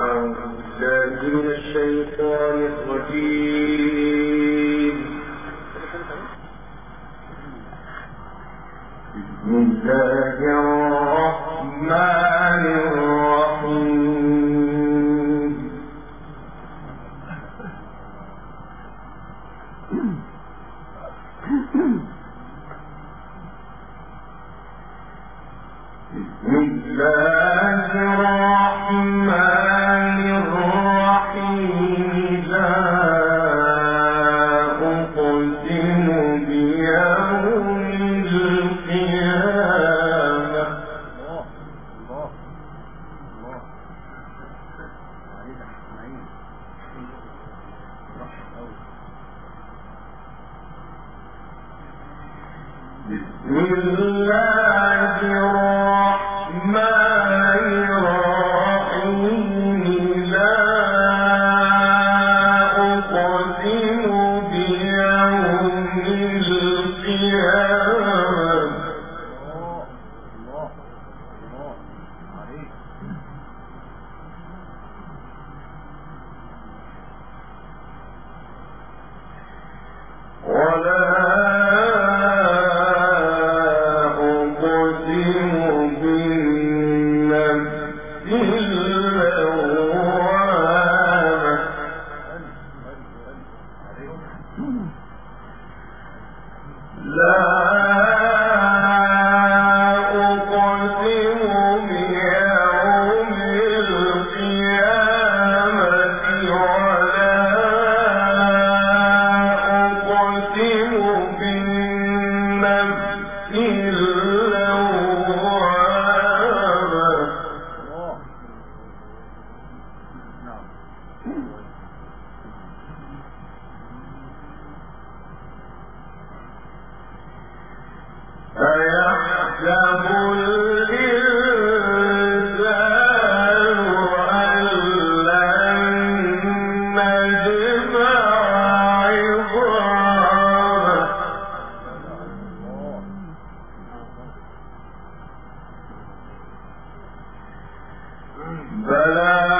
أعوذ بالله من الشيطان بسم الله الرحمن بسم الله بلى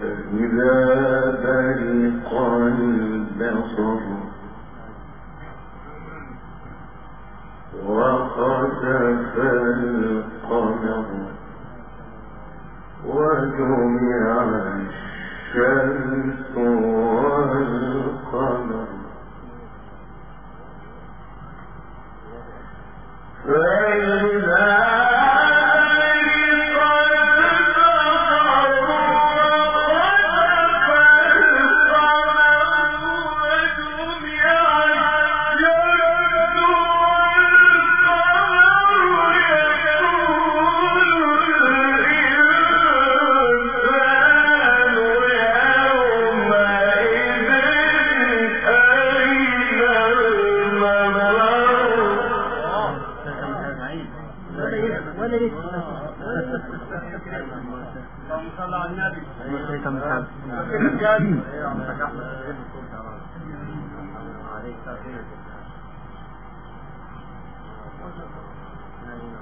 فإذا برق البصر وخسف القمر وجمع الشمس والقمر فإذا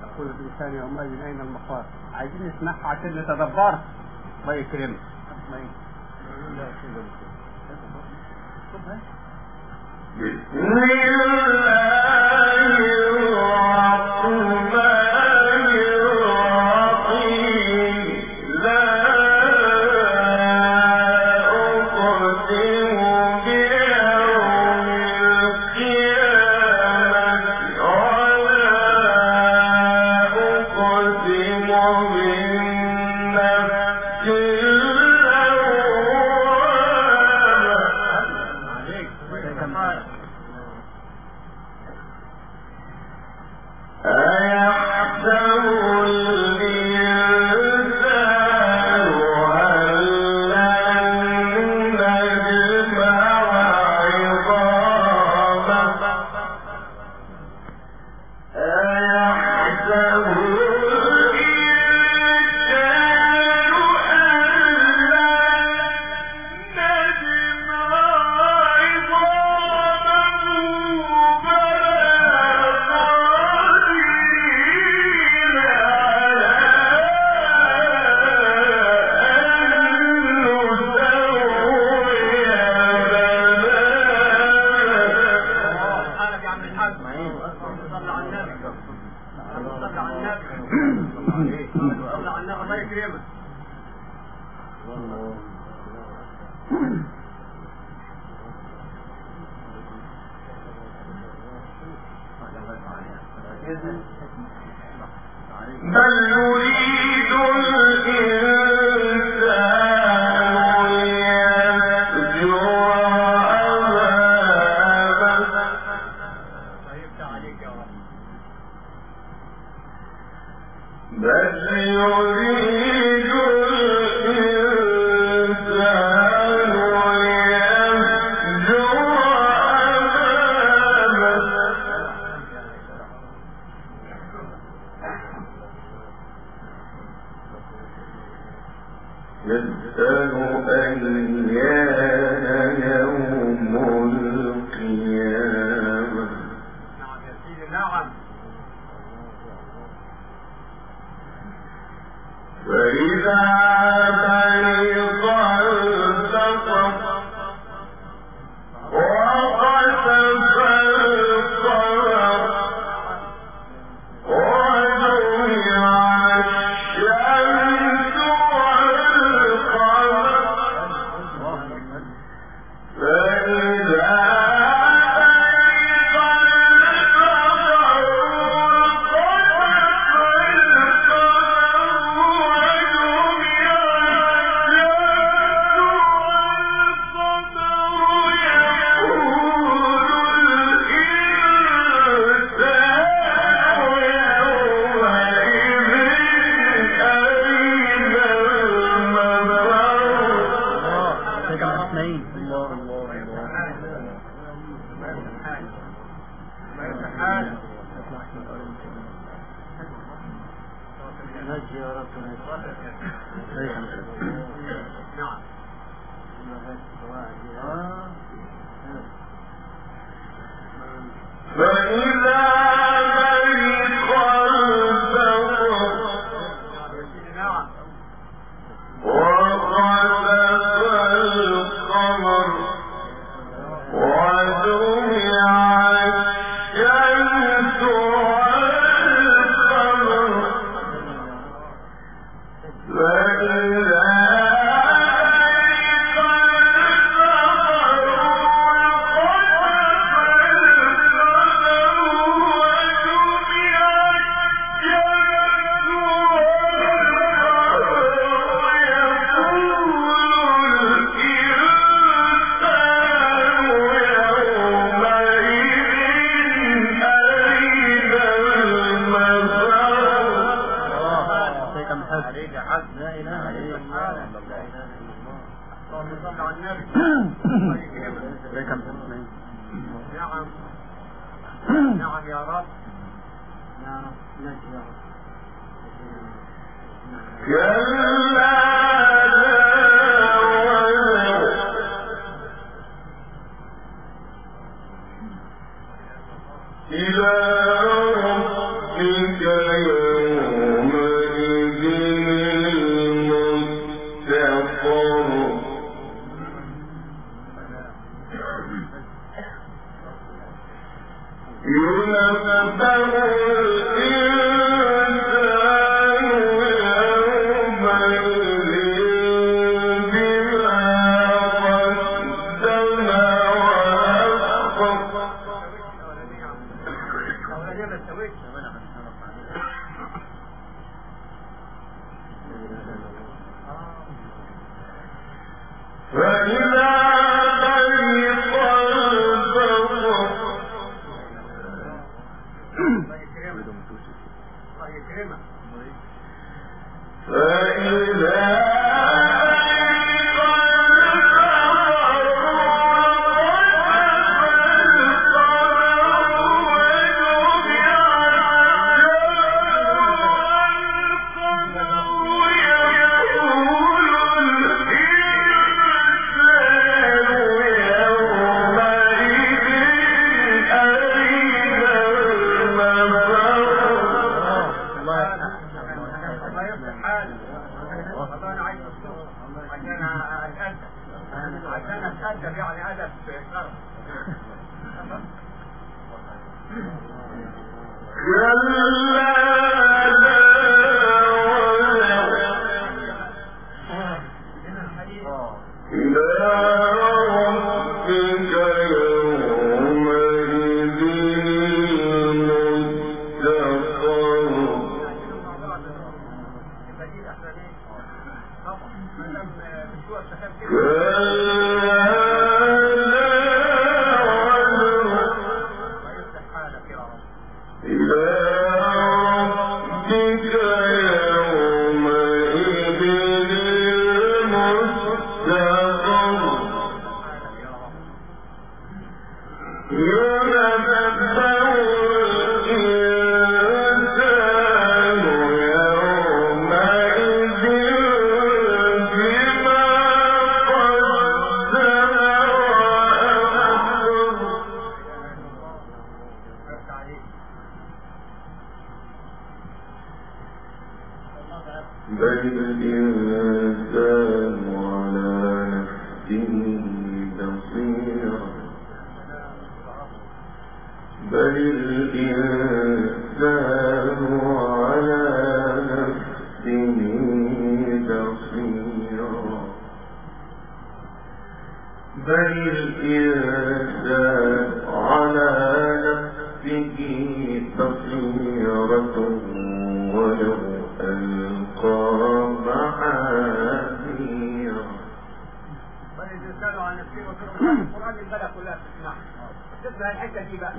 يقول الانسان أين عايزين نسمعها عشان نتدبر الله يكرمك. الله يكرمك. بسم الله. الحج لا إله إلا الله. نعم نعم يا رب نعم يا رب. بل الإنسان على نفسه بصيرة ولو بل الإنسان على نفسه بصيرة نعم.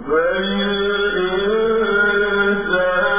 بل الإنسان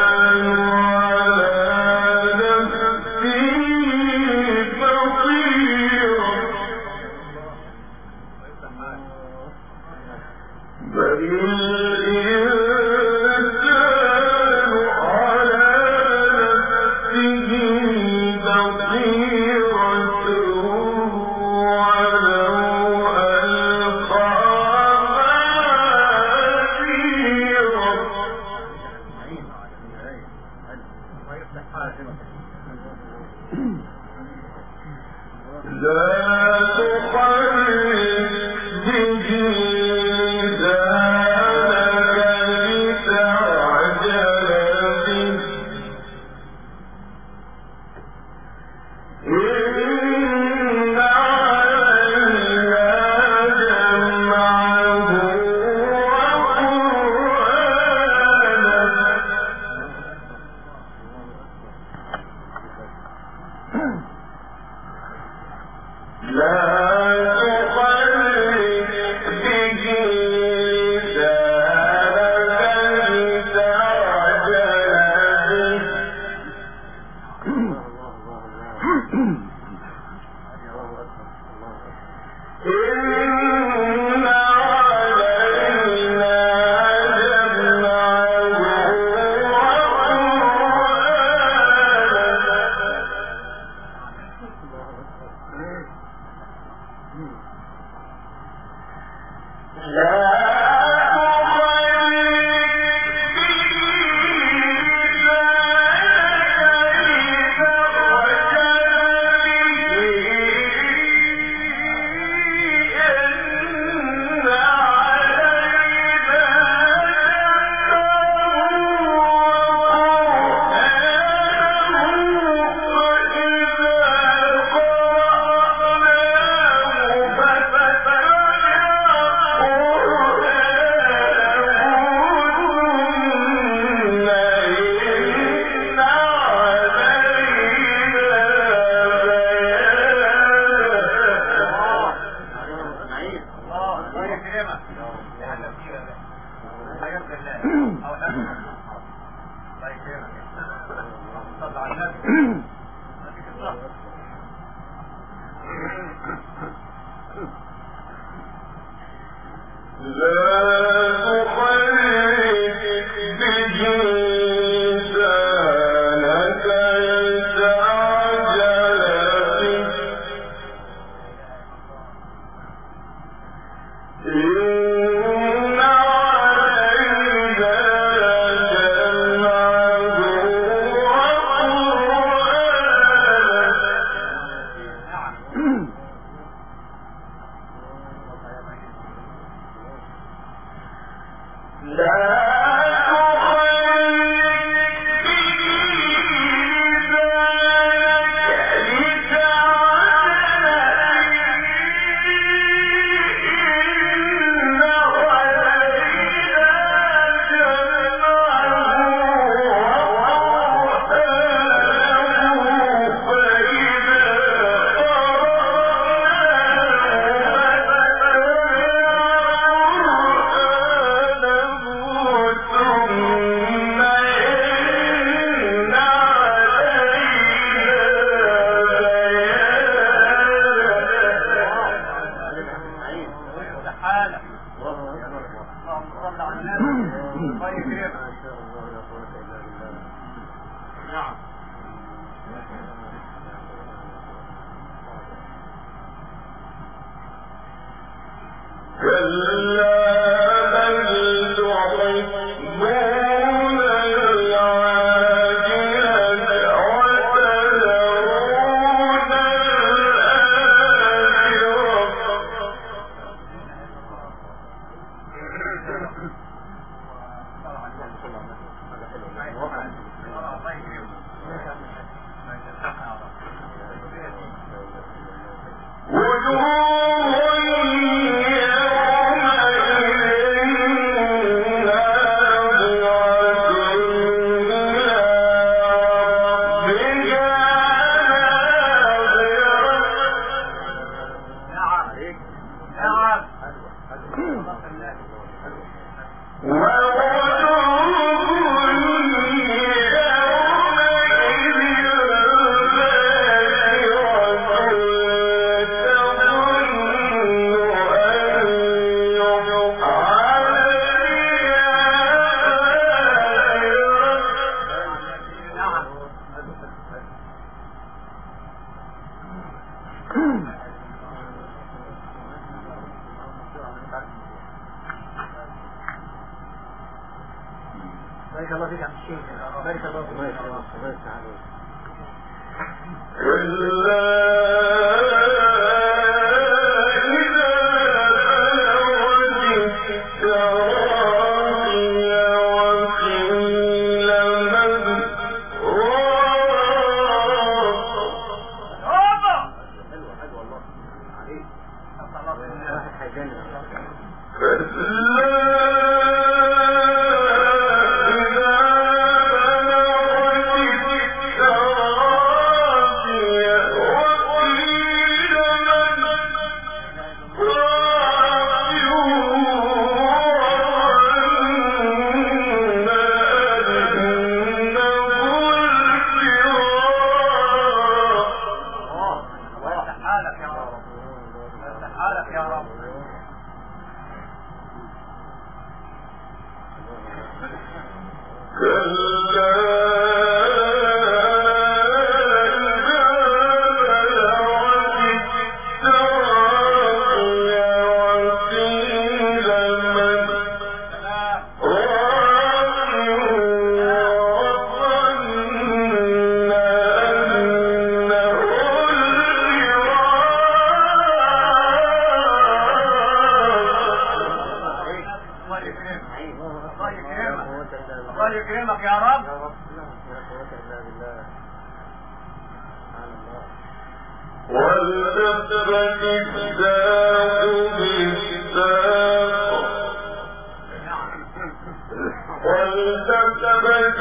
بارك الله فيك عم الشيخ بارك الله فيك الله يسلمك الله يسلمك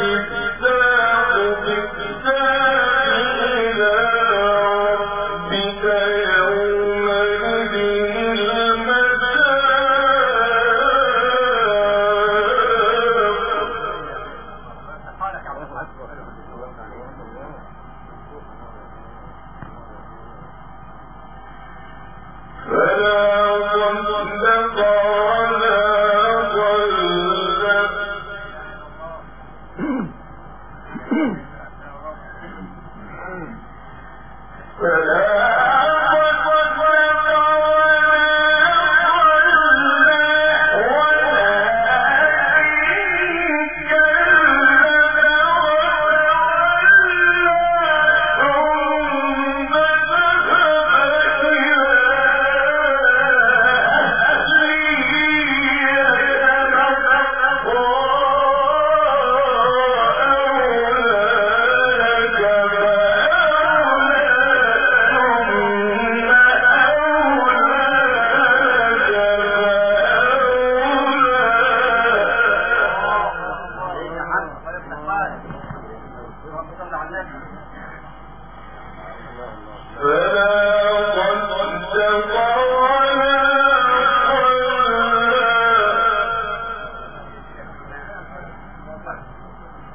Thank you.